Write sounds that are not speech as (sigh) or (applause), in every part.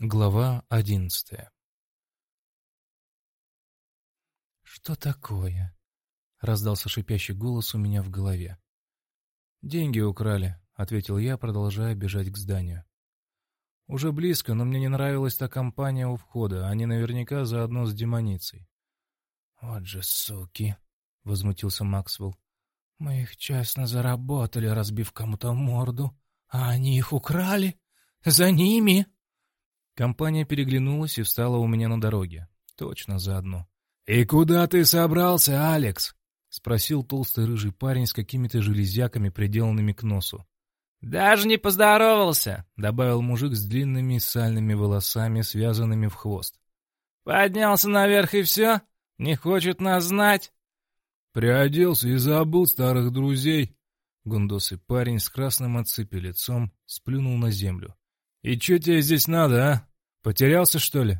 Глава одиннадцатая «Что такое?» — раздался шипящий голос у меня в голове. «Деньги украли», — ответил я, продолжая бежать к зданию. Уже близко, но мне не нравилась та компания у входа, они наверняка заодно с демоницей. «Вот же суки!» — возмутился Максвелл. «Мы их честно заработали, разбив кому-то морду, а они их украли? За ними!» Компания переглянулась и встала у меня на дороге. Точно заодно. «И куда ты собрался, Алекс?» — спросил толстый рыжий парень с какими-то железяками, приделанными к носу. «Даже не поздоровался», — добавил мужик с длинными сальными волосами, связанными в хвост. «Поднялся наверх и все? Не хочет нас знать?» «Приоделся и забыл старых друзей». Гундосый парень с красным от лицом сплюнул на землю. «И что тебе здесь надо, а? Потерялся, что ли?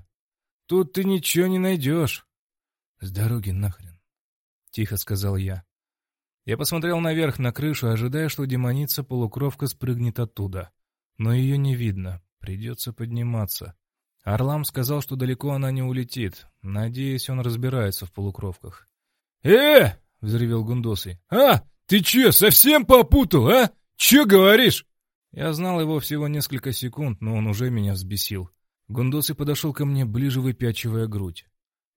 Тут ты ничего не найдешь». «С дороги нахрен», — тихо сказал я. Я посмотрел наверх на крышу, ожидая, что демоница-полукровка спрыгнет оттуда. Но ее не видно, придется подниматься. Орлам сказал, что далеко она не улетит. Надеюсь, он разбирается в полукровках. «Э!» — взревел Гундосый. «А, ты че, совсем попутал, а? Че говоришь?» Я знал его всего несколько секунд, но он уже меня взбесил. Гундосый подошел ко мне ближе, выпячивая грудь.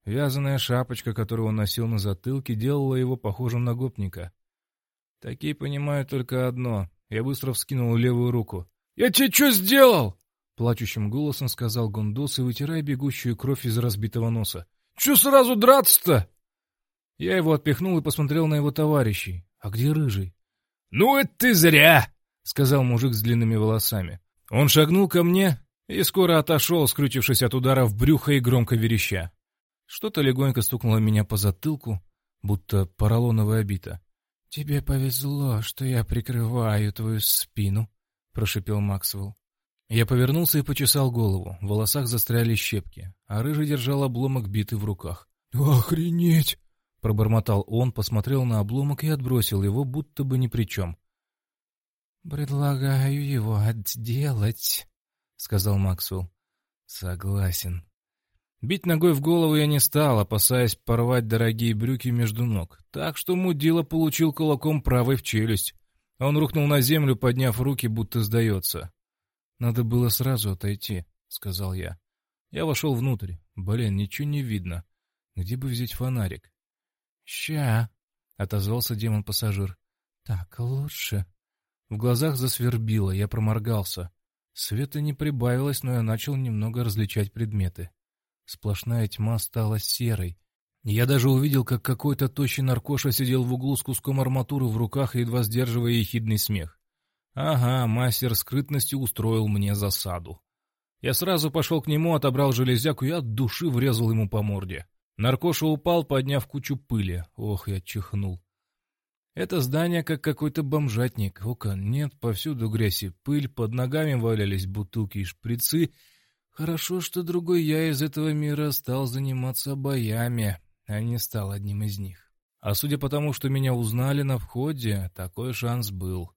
Вязаная шапочка, которую он носил на затылке, делала его похожим на гопника. Такие понимают только одно. Я быстро вскинул левую руку. «Я тебе что сделал?» Плачущим голосом сказал Гундос и вытирая бегущую кровь из разбитого носа. «Че сразу драться-то?» Я его отпихнул и посмотрел на его товарищей. «А где рыжий?» «Ну это ты зря!» — сказал мужик с длинными волосами. Он шагнул ко мне и скоро отошел, скрутившись от удара в брюхо и громко вереща. Что-то легонько стукнуло меня по затылку, будто поролоновая бита. «Тебе повезло, что я прикрываю твою спину», — прошипел Максвелл. Я повернулся и почесал голову. В волосах застряли щепки, а рыжий держал обломок биты в руках. «Охренеть!» — пробормотал он, посмотрел на обломок и отбросил его, будто бы ни при чем. «Предлагаю его отделать», — сказал Максвелл. «Согласен», Бить ногой в голову я не стал, опасаясь порвать дорогие брюки между ног. Так что мудила получил кулаком правой в челюсть. Он рухнул на землю, подняв руки, будто сдается. «Надо было сразу отойти», — сказал я. Я вошел внутрь. Блин, ничего не видно. Где бы взять фонарик? «Ща», — отозвался демон-пассажир. «Так лучше». В глазах засвербило, я проморгался. Света не прибавилось, но я начал немного различать предметы. Сплошная тьма стала серой. Я даже увидел, как какой-то тощий наркоша сидел в углу с куском арматуры в руках, едва сдерживая ехидный смех. Ага, мастер скрытности устроил мне засаду. Я сразу пошел к нему, отобрал железяку и от души врезал ему по морде. Наркоша упал, подняв кучу пыли. Ох, я чихнул. Это здание как какой-то бомжатник. Окон нет, повсюду грязь и пыль, под ногами валялись бутылки и шприцы — Хорошо, что другой я из этого мира стал заниматься боями, а не стал одним из них. А судя по тому, что меня узнали на входе, такой шанс был.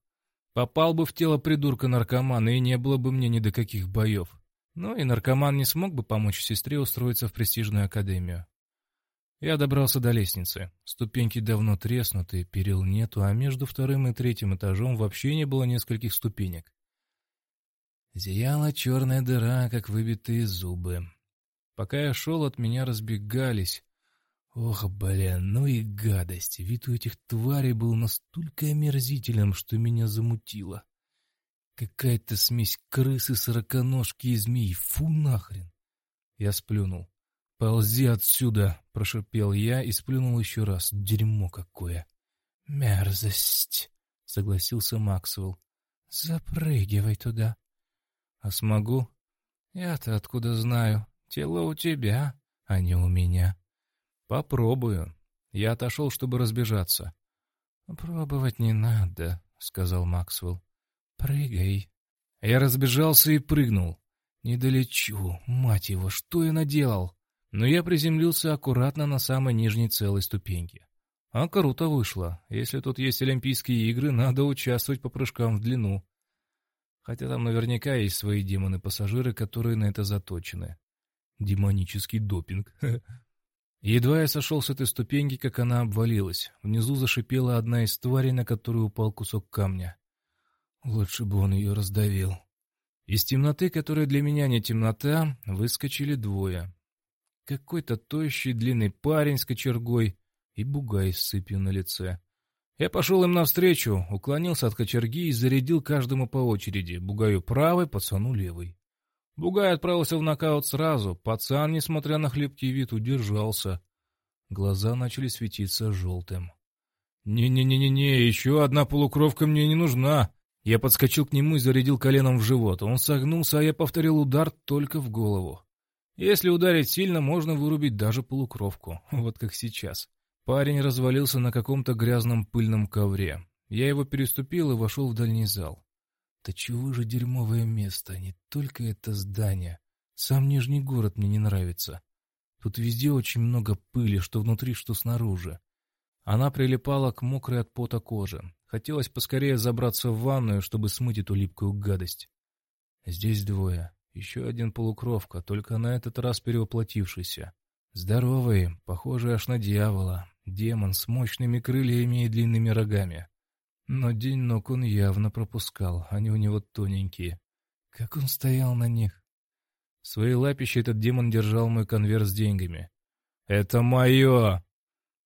Попал бы в тело придурка-наркомана, и не было бы мне ни до каких боев. Ну и наркоман не смог бы помочь сестре устроиться в престижную академию. Я добрался до лестницы. Ступеньки давно треснуты, перил нету, а между вторым и третьим этажом вообще не было нескольких ступенек. Зияла черная дыра, как выбитые зубы. Пока я шел, от меня разбегались. Ох, блин, ну и гадость. Вид у этих тварей был настолько омерзительным, что меня замутило. Какая-то смесь крысы, сороконожки и змей. Фу нахрен. Я сплюнул. «Ползи отсюда!» — прошепел я и сплюнул еще раз. Дерьмо какое! «Мерзость!» — согласился Максвелл. «Запрыгивай туда!» А смогу? Я-то откуда знаю? Тело у тебя, а не у меня. Попробую. Я отошел, чтобы разбежаться. Пробовать не надо, сказал Максвелл. Прыгай. Я разбежался и прыгнул. Не долечу, мать его, что я наделал? Но я приземлился аккуратно на самой нижней целой ступеньке. А круто вышло. Если тут есть Олимпийские игры, надо участвовать по прыжкам в длину. Хотя там наверняка есть свои демоны-пассажиры, которые на это заточены. Демонический допинг. (laughs) Едва я сошел с этой ступеньки, как она обвалилась. Внизу зашипела одна из тварей, на которую упал кусок камня. Лучше бы он ее раздавил. Из темноты, которая для меня не темнота, выскочили двое. Какой-то тощий длинный парень с кочергой и бугай с сыпью на лице. Я пошел им навстречу, уклонился от кочерги и зарядил каждому по очереди, бугаю правой, пацану левой. Бугай отправился в нокаут сразу, пацан, несмотря на хлипкий вид, удержался. Глаза начали светиться желтым. «Не-не-не-не-не, еще одна полукровка мне не нужна!» Я подскочил к нему и зарядил коленом в живот. Он согнулся, а я повторил удар только в голову. Если ударить сильно, можно вырубить даже полукровку, (laughs) вот как сейчас. Парень развалился на каком-то грязном пыльном ковре. Я его переступил и вошел в дальний зал. Да чего же дерьмовое место, не только это здание. Сам Нижний город мне не нравится. Тут везде очень много пыли, что внутри, что снаружи. Она прилипала к мокрой от пота коже. Хотелось поскорее забраться в ванную, чтобы смыть эту липкую гадость. Здесь двое. Еще один полукровка, только на этот раз перевоплотившийся. Здоровый, похожий аж на дьявола. Демон с мощными крыльями и длинными рогами. Но день ног он явно пропускал, они у него тоненькие. Как он стоял на них? В своей лапище этот демон держал мой конверт с деньгами. «Это мое!»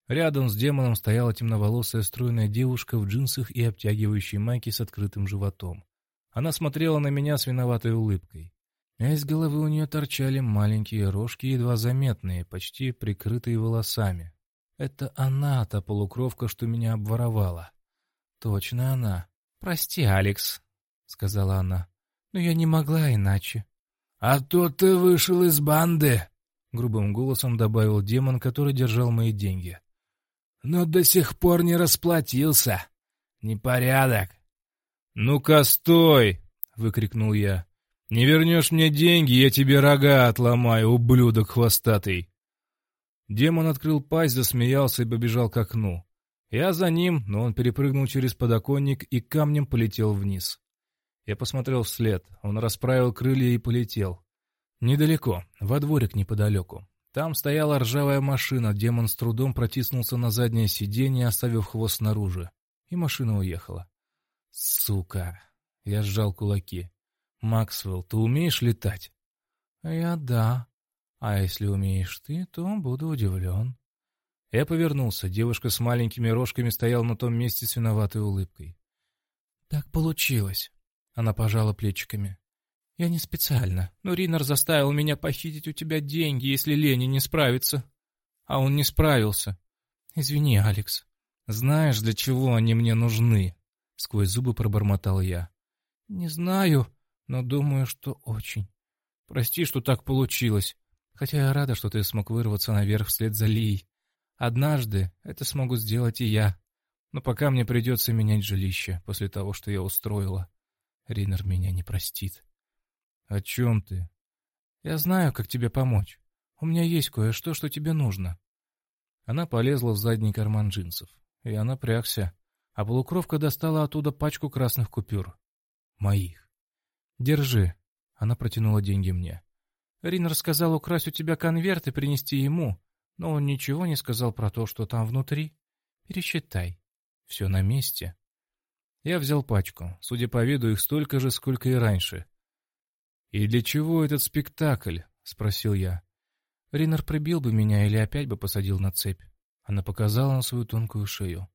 Рядом с демоном стояла темноволосая стройная девушка в джинсах и обтягивающей майке с открытым животом. Она смотрела на меня с виноватой улыбкой. А из головы у нее торчали маленькие рожки, едва заметные, почти прикрытые волосами. Это она, та полукровка, что меня обворовала. Точно она. «Прости, Алекс», — сказала она. «Но я не могла иначе». «А то ты вышел из банды», — грубым голосом добавил демон, который держал мои деньги. «Но до сих пор не расплатился. Непорядок». «Ну-ка, стой!» — выкрикнул я. «Не вернешь мне деньги, я тебе рога отломаю, ублюдок хвостатый!» Демон открыл пасть, засмеялся и побежал к окну. Я за ним, но он перепрыгнул через подоконник и камнем полетел вниз. Я посмотрел вслед. Он расправил крылья и полетел. Недалеко, во дворик неподалеку. Там стояла ржавая машина, демон с трудом протиснулся на заднее сиденье, оставив хвост снаружи. И машина уехала. Сука! Я сжал кулаки. «Максвелл, ты умеешь летать?» «Я да. А если умеешь ты, то буду удивлен». Я повернулся. Девушка с маленькими рожками стояла на том месте с виноватой улыбкой. «Так получилось», — она пожала плечиками. «Я не специально, но Ринер заставил меня похитить у тебя деньги, если Лени не справится. А он не справился. Извини, Алекс. Знаешь, для чего они мне нужны?» Сквозь зубы пробормотал я. «Не знаю, но думаю, что очень. Прости, что так получилось. Хотя я рада, что ты смог вырваться наверх вслед за Лией. Однажды это смогу сделать и я. Но пока мне придется менять жилище после того, что я устроила. Ринер меня не простит. О чем ты? Я знаю, как тебе помочь. У меня есть кое-что, что тебе нужно. Она полезла в задний карман джинсов. и Я напрягся. А полукровка достала оттуда пачку красных купюр. Моих. Держи. Она протянула деньги мне. Ринер сказал украсть у тебя конверт и принести ему но он ничего не сказал про то, что там внутри. Пересчитай. Все на месте. Я взял пачку. Судя по виду, их столько же, сколько и раньше. «И для чего этот спектакль?» — спросил я. Ринер прибил бы меня или опять бы посадил на цепь. Она показала на свою тонкую шею.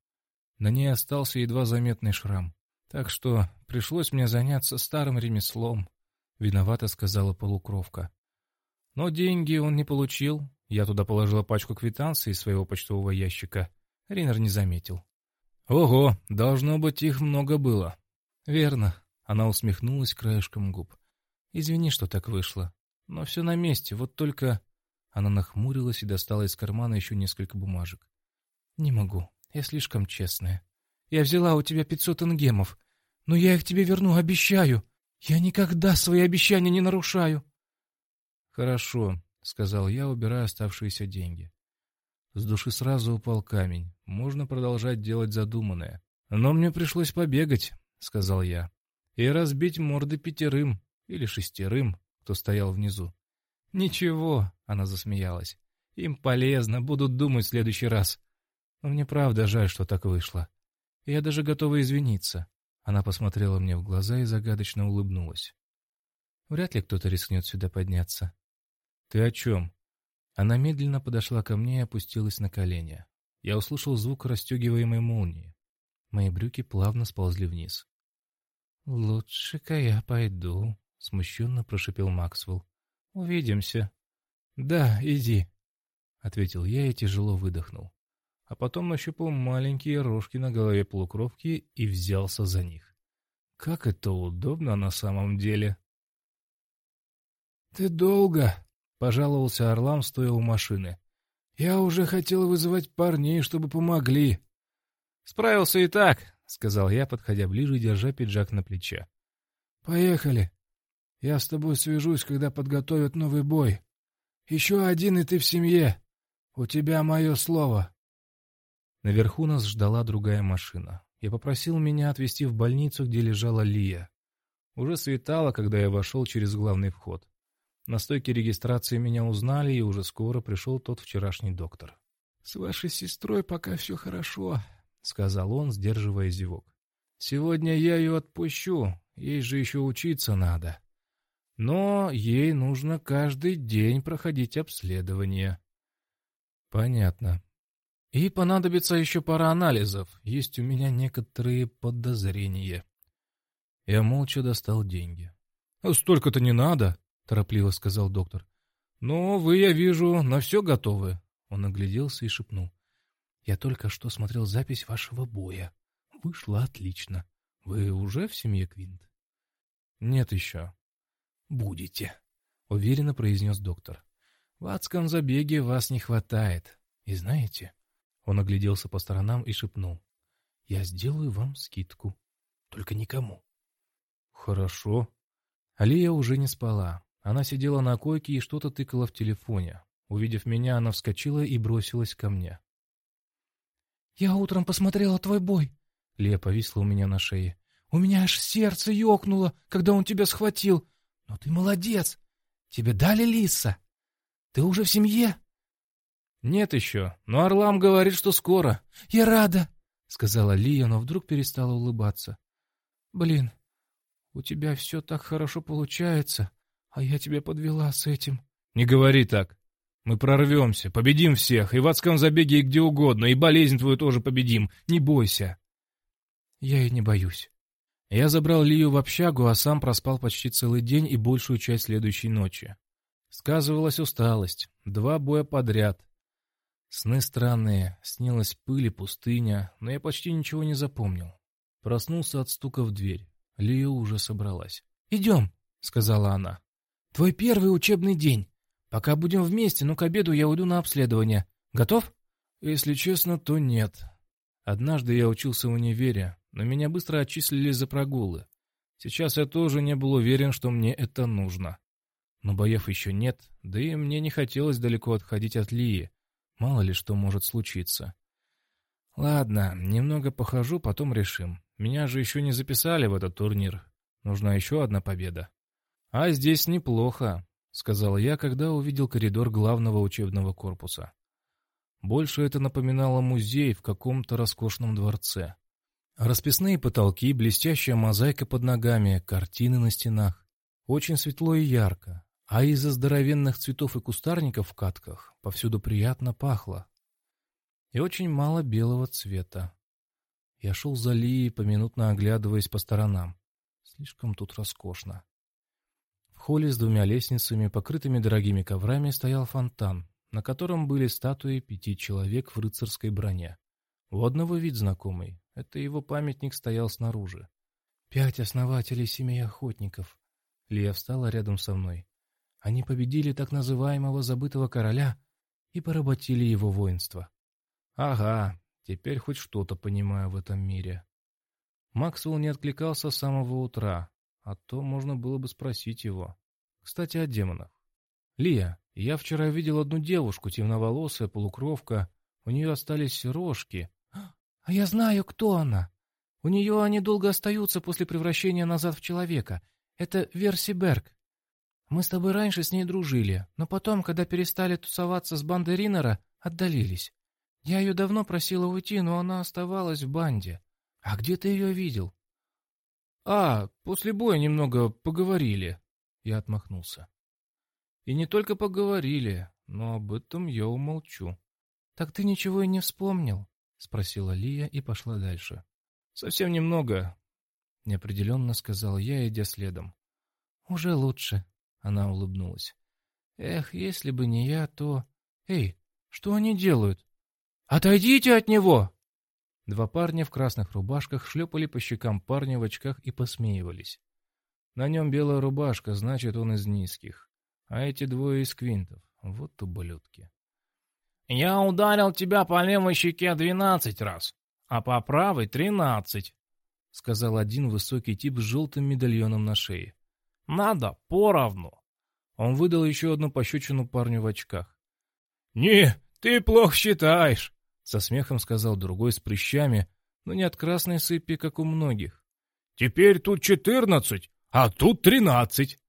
На ней остался едва заметный шрам. Так что пришлось мне заняться старым ремеслом, — виновато сказала полукровка. Но деньги он не получил, я туда положила пачку квитанций из своего почтового ящика. Ринер не заметил. «Ого, должно быть, их много было». «Верно». Она усмехнулась краешком губ. «Извини, что так вышло. Но все на месте, вот только...» Она нахмурилась и достала из кармана еще несколько бумажек. «Не могу. Я слишком честная. Я взяла у тебя пятьсот ингемов. Но я их тебе верну, обещаю. Я никогда свои обещания не нарушаю». «Хорошо. — сказал я, убирая оставшиеся деньги. С души сразу упал камень. Можно продолжать делать задуманное. «Но мне пришлось побегать», — сказал я. и разбить морды пятерым или шестерым, кто стоял внизу. «Ничего», — она засмеялась, — «им полезно, будут думать в следующий раз. Но мне правда жаль, что так вышло. Я даже готова извиниться». Она посмотрела мне в глаза и загадочно улыбнулась. «Вряд ли кто-то рискнет сюда подняться». «Ты о чем?» Она медленно подошла ко мне и опустилась на колени. Я услышал звук расстегиваемой молнии. Мои брюки плавно сползли вниз. «Лучше-ка я пойду», — смущенно прошипел Максвелл. «Увидимся». «Да, иди», — ответил я и тяжело выдохнул. А потом нащупал маленькие рожки на голове полукровки и взялся за них. Как это удобно на самом деле. «Ты долго», — пожаловался Орлам, стоя у машины. «Я уже хотел вызывать парней, чтобы помогли». «Справился и так», — сказал я, подходя ближе, держа пиджак на плече. «Поехали. Я с тобой свяжусь, когда подготовят новый бой. Еще один, и ты в семье. У тебя мое слово». Наверху нас ждала другая машина. Я попросил меня отвезти в больницу, где лежала Лия. Уже светало, когда я вошел через главный вход. На стойке регистрации меня узнали, и уже скоро пришел тот вчерашний доктор. — С вашей сестрой пока все хорошо, — сказал он, сдерживая зевок. — Сегодня я ее отпущу, ей же еще учиться надо. Но ей нужно каждый день проходить обследование. — Понятно. И понадобится еще пара анализов. Есть у меня некоторые подозрения. Я молча достал деньги. — Столько-то не надо, — торопливо сказал доктор. «Но вы, я вижу, на все готовы». Он огляделся и шепнул. «Я только что смотрел запись вашего боя. Вышло отлично. Вы уже в семье Квинт?» «Нет еще». «Будете», — уверенно произнес доктор. «В адском забеге вас не хватает. И знаете...» Он огляделся по сторонам и шепнул. «Я сделаю вам скидку. Только никому». «Хорошо». Алия уже не спала. Она сидела на койке и что-то тыкала в телефоне. Увидев меня, она вскочила и бросилась ко мне. «Я утром посмотрела твой бой!» Лия повисла у меня на шее. «У меня аж сердце ёкнуло, когда он тебя схватил! Но ты молодец! Тебе дали лиса! Ты уже в семье?» «Нет еще, но Орлам говорит, что скоро». «Я рада!» — сказала Лия, но вдруг перестала улыбаться. «Блин, у тебя все так хорошо получается!» А я тебя подвела с этим. Не говори так. Мы прорвемся, победим всех, и в адском забеге, и где угодно, и болезнь твою тоже победим. Не бойся. Я и не боюсь. Я забрал Лию в общагу, а сам проспал почти целый день и большую часть следующей ночи. Сказывалась усталость. Два боя подряд. Сны странные, снилась пыль и пустыня, но я почти ничего не запомнил. Проснулся от стука в дверь. Лия уже собралась. «Идем», — сказала она. Твой первый учебный день. Пока будем вместе, но к обеду я уйду на обследование. Готов? Если честно, то нет. Однажды я учился в универе, но меня быстро отчислили за прогулы. Сейчас я тоже не был уверен, что мне это нужно. Но боев еще нет, да и мне не хотелось далеко отходить от Лии. Мало ли что может случиться. Ладно, немного похожу, потом решим. Меня же еще не записали в этот турнир. Нужна еще одна победа. «А здесь неплохо», — сказал я, когда увидел коридор главного учебного корпуса. Больше это напоминало музей в каком-то роскошном дворце. Расписные потолки, блестящая мозаика под ногами, картины на стенах. Очень светло и ярко, а из-за здоровенных цветов и кустарников в катках повсюду приятно пахло. И очень мало белого цвета. Я шел за Лией, поминутно оглядываясь по сторонам. Слишком тут роскошно холле с двумя лестницами, покрытыми дорогими коврами, стоял фонтан, на котором были статуи пяти человек в рыцарской броне. У одного вид знакомый. Это его памятник стоял снаружи. «Пять основателей семей охотников». Лия встала рядом со мной. Они победили так называемого забытого короля и поработили его воинство. «Ага, теперь хоть что-то понимаю в этом мире». Максвелл не откликался с самого утра, а то можно было бы спросить его. Кстати, о демонах. «Лия, я вчера видел одну девушку, темноволосая, полукровка. У нее остались рожки». «А я знаю, кто она. У нее они долго остаются после превращения назад в человека. Это Верси Берг. Мы с тобой раньше с ней дружили, но потом, когда перестали тусоваться с бандой Риннера, отдалились. Я ее давно просила уйти, но она оставалась в банде. А где ты ее видел? А, после боя немного поговорили. Я отмахнулся. И не только поговорили, но об этом я умолчу. Так ты ничего и не вспомнил? Спросила Лия и пошла дальше. Совсем немного, неопределенно сказал я, идя следом. Уже лучше, она улыбнулась. Эх, если бы не я, то... Эй, что они делают? Отойдите от него! Два парня в красных рубашках шлепали по щекам парня в очках и посмеивались. На нем белая рубашка, значит, он из низких. А эти двое из квинтов. Вот ублюдки. «Я ударил тебя по левой щеке двенадцать раз, а по правой тринадцать», — сказал один высокий тип с желтым медальоном на шее. Надо поровну. Он выдал еще одну пощечину парню в очках. «Не, ты плохо считаешь», — со смехом сказал другой с прыщами, но не от красной сыпи, как у многих. «Теперь тут четырнадцать, а тут тринадцать».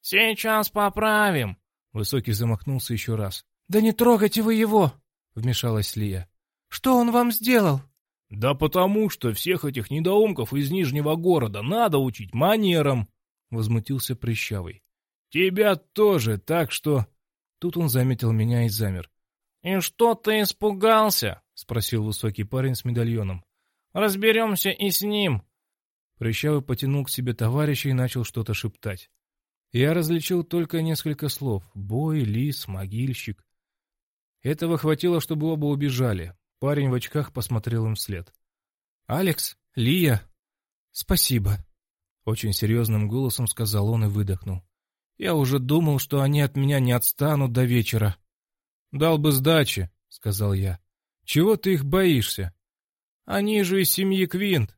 «Сейчас поправим», — Высокий замахнулся еще раз. «Да не трогайте вы его!» — вмешалась Лия. «Что он вам сделал?» «Да потому что всех этих недоумков из Нижнего города надо учить манерам», возмутился Прыщавый. «Тебя тоже, так что...» Тут он заметил меня и замер. «И что ты испугался?» — спросил высокий парень с медальоном. «Разберемся и с ним». Прыщавый потянул к себе товарища и начал что-то шептать. Я различил только несколько слов. Бой, лис, могильщик. Этого хватило, чтобы оба убежали. Парень в очках посмотрел им вслед. «Алекс, Лия, спасибо». Очень серьезным голосом сказал он и выдохнул. «Я уже думал, что они от меня не отстанут до вечера». «Дал бы сдачи», — сказал я. «Чего ты их боишься? Они же из семьи Квинт.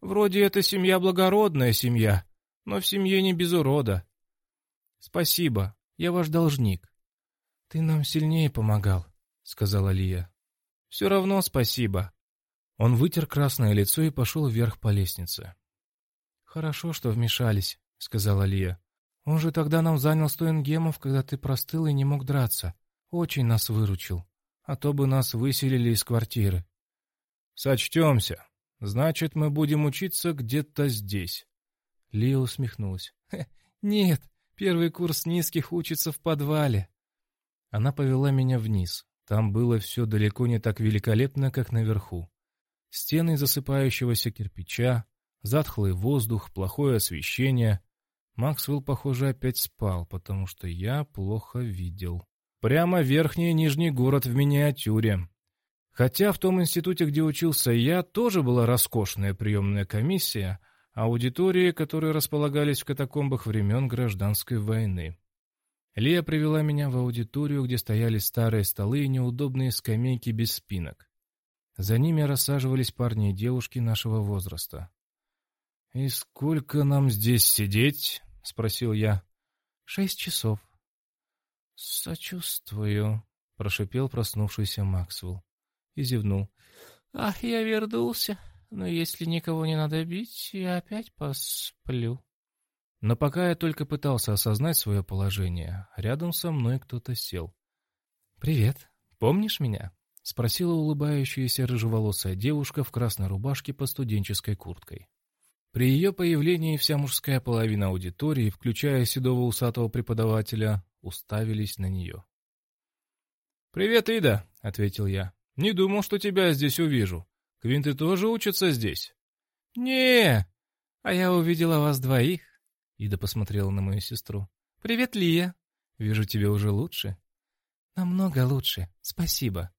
Вроде это семья благородная семья, но в семье не без урода». «Спасибо, я ваш должник». «Ты нам сильнее помогал», — сказала Лия. «Все равно спасибо». Он вытер красное лицо и пошел вверх по лестнице. «Хорошо, что вмешались», — сказала Лия. «Он же тогда нам занял сто ингемов, когда ты простыл и не мог драться. Очень нас выручил. А то бы нас выселили из квартиры». «Сочтемся. Значит, мы будем учиться где-то здесь». Лия усмехнулась. «Нет, первый курс низких учится в подвале». Она повела меня вниз. Там было все далеко не так великолепно, как наверху. Стены засыпающегося кирпича, Затхлый воздух, плохое освещение. Максвелл, похоже, опять спал, потому что я плохо видел. Прямо верхний и нижний город в миниатюре. Хотя в том институте, где учился я, тоже была роскошная приемная комиссия, аудитории, которые располагались в катакомбах времен Гражданской войны. Лия привела меня в аудиторию, где стояли старые столы и неудобные скамейки без спинок. За ними рассаживались парни и девушки нашего возраста. «И сколько нам здесь сидеть?» — спросил я. «Шесть часов». «Сочувствую», — прошипел проснувшийся Максвелл и зевнул. «Ах, я вернулся, но если никого не надо бить, я опять посплю». Но пока я только пытался осознать свое положение, рядом со мной кто-то сел. «Привет, помнишь меня?» — спросила улыбающаяся рыжеволосая девушка в красной рубашке под студенческой курткой. При ее появлении вся мужская половина аудитории, включая седого усатого преподавателя, уставились на нее. «Привет, Ида», — ответил я. «Не думал, что тебя здесь увижу. Квинты тоже учатся здесь?» «Не, а я увидела вас двоих», — Ида посмотрела на мою сестру. «Привет, Лия. Вижу, тебе уже лучше». «Намного лучше, спасибо».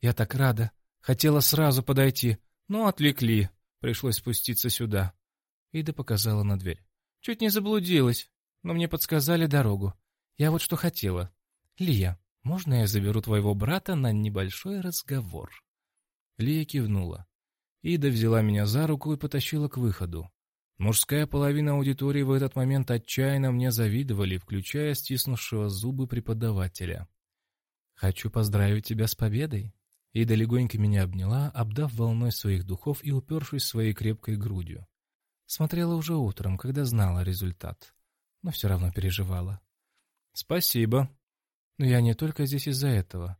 «Я так рада. Хотела сразу подойти, но отвлекли. Пришлось спуститься сюда. Ида показала на дверь. «Чуть не заблудилась, но мне подсказали дорогу. Я вот что хотела. Лия, можно я заберу твоего брата на небольшой разговор?» Лия кивнула. Ида взяла меня за руку и потащила к выходу. Мужская половина аудитории в этот момент отчаянно мне завидовали, включая стиснувшего зубы преподавателя. «Хочу поздравить тебя с победой». Ида легонько меня обняла, обдав волной своих духов и упершись своей крепкой грудью. Смотрела уже утром, когда знала результат, но все равно переживала. «Спасибо. Но я не только здесь из-за этого.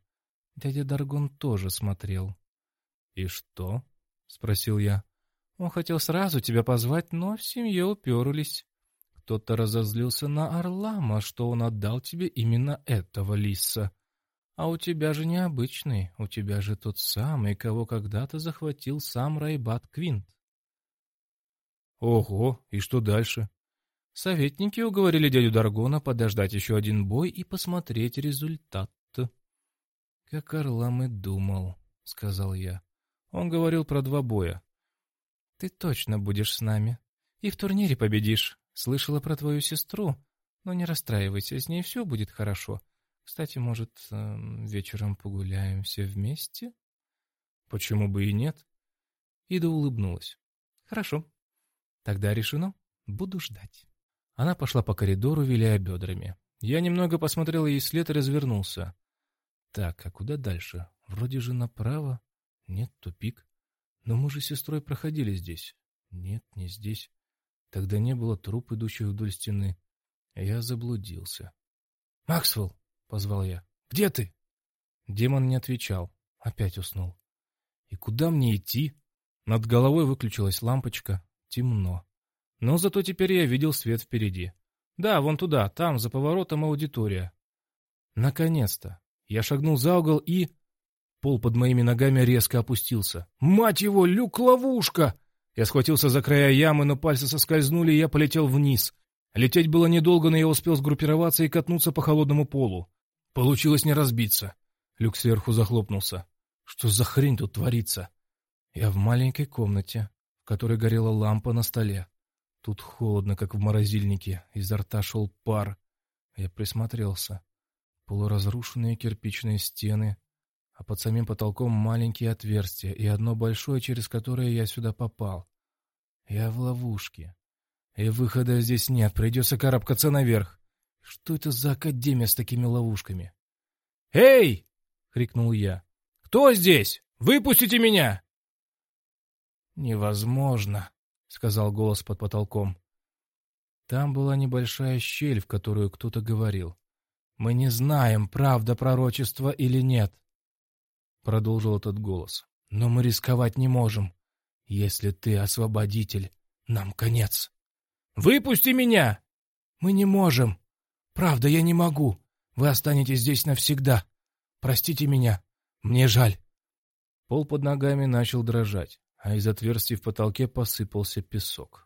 Дядя Даргон тоже смотрел». «И что?» — спросил я. «Он хотел сразу тебя позвать, но в семье уперлись. Кто-то разозлился на Орлама, что он отдал тебе именно этого лиса. А у тебя же необычный, у тебя же тот самый, кого когда-то захватил сам Райбат Квинт. Ого, и что дальше? Советники уговорили дядю Даргона подождать еще один бой и посмотреть результат. Как Орлам и думал, сказал я. Он говорил про два боя. Ты точно будешь с нами. И в турнире победишь. Слышала про твою сестру. Но не расстраивайся, с ней все будет хорошо. Кстати, может, эм, вечером погуляем все вместе? Почему бы и нет? Ида улыбнулась. Хорошо. Тогда решено. Буду ждать. Она пошла по коридору, виляя бедрами. Я немного посмотрел ей след и развернулся. Так, а куда дальше? Вроде же направо. Нет, тупик. Но мы же с сестрой проходили здесь. Нет, не здесь. Тогда не было труп, идущих вдоль стены. Я заблудился. «Максвелл!» — позвал я. «Где ты?» Демон не отвечал. Опять уснул. «И куда мне идти?» Над головой выключилась лампочка. Темно. Но зато теперь я видел свет впереди. Да, вон туда, там, за поворотом аудитория. Наконец-то. Я шагнул за угол и... Пол под моими ногами резко опустился. «Мать его, люк-ловушка!» Я схватился за края ямы, но пальцы соскользнули, и я полетел вниз. Лететь было недолго, но я успел сгруппироваться и катнуться по холодному полу. Получилось не разбиться. Люк сверху захлопнулся. Что за хрень тут творится? Я в маленькой комнате, в которой горела лампа на столе. Тут холодно, как в морозильнике, изо рта шел пар. Я присмотрелся. Полуразрушенные кирпичные стены, а под самим потолком маленькие отверстия и одно большое, через которое я сюда попал. Я в ловушке. И выхода здесь нет, придется карабкаться наверх. Что это за академия с такими ловушками? «Эй!» — крикнул я. «Кто здесь? Выпустите меня!» «Невозможно», — сказал голос под потолком. Там была небольшая щель, в которую кто-то говорил. «Мы не знаем, правда пророчество или нет», — продолжил этот голос. «Но мы рисковать не можем. Если ты освободитель, нам конец». «Выпусти меня!» «Мы не можем», Правда, я не могу. Вы останетесь здесь навсегда. Простите меня. Мне жаль. Пол под ногами начал дрожать, а из отверстий в потолке посыпался песок.